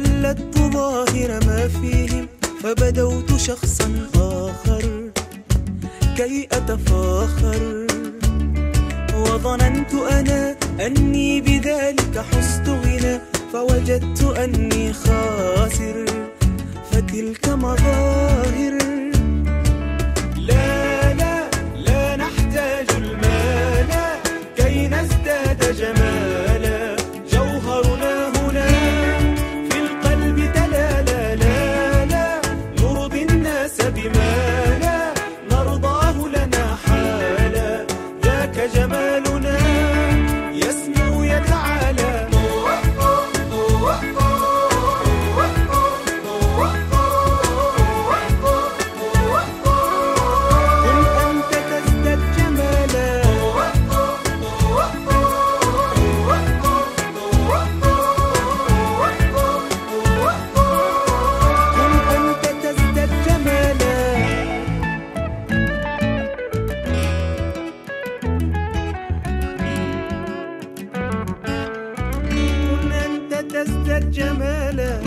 قلدت ظاهر ما فيهم فبدوت شخصا آخر. كي أتفاخر وظننت أنا أني بذلك حزت غنى فوجدت أني خاسر. فتلك مظاهر تزداد جمالا.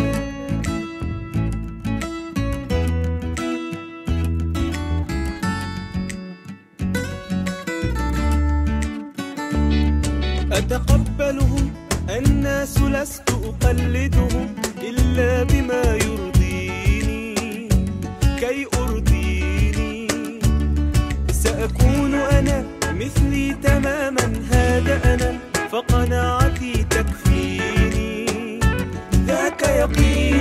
أتقبلهم الناس لست أقلدهم إلا بما يرضيني. كي أرضيني. سأكون أنا مثلي تماما. هذا أنا فقناعتي there'll be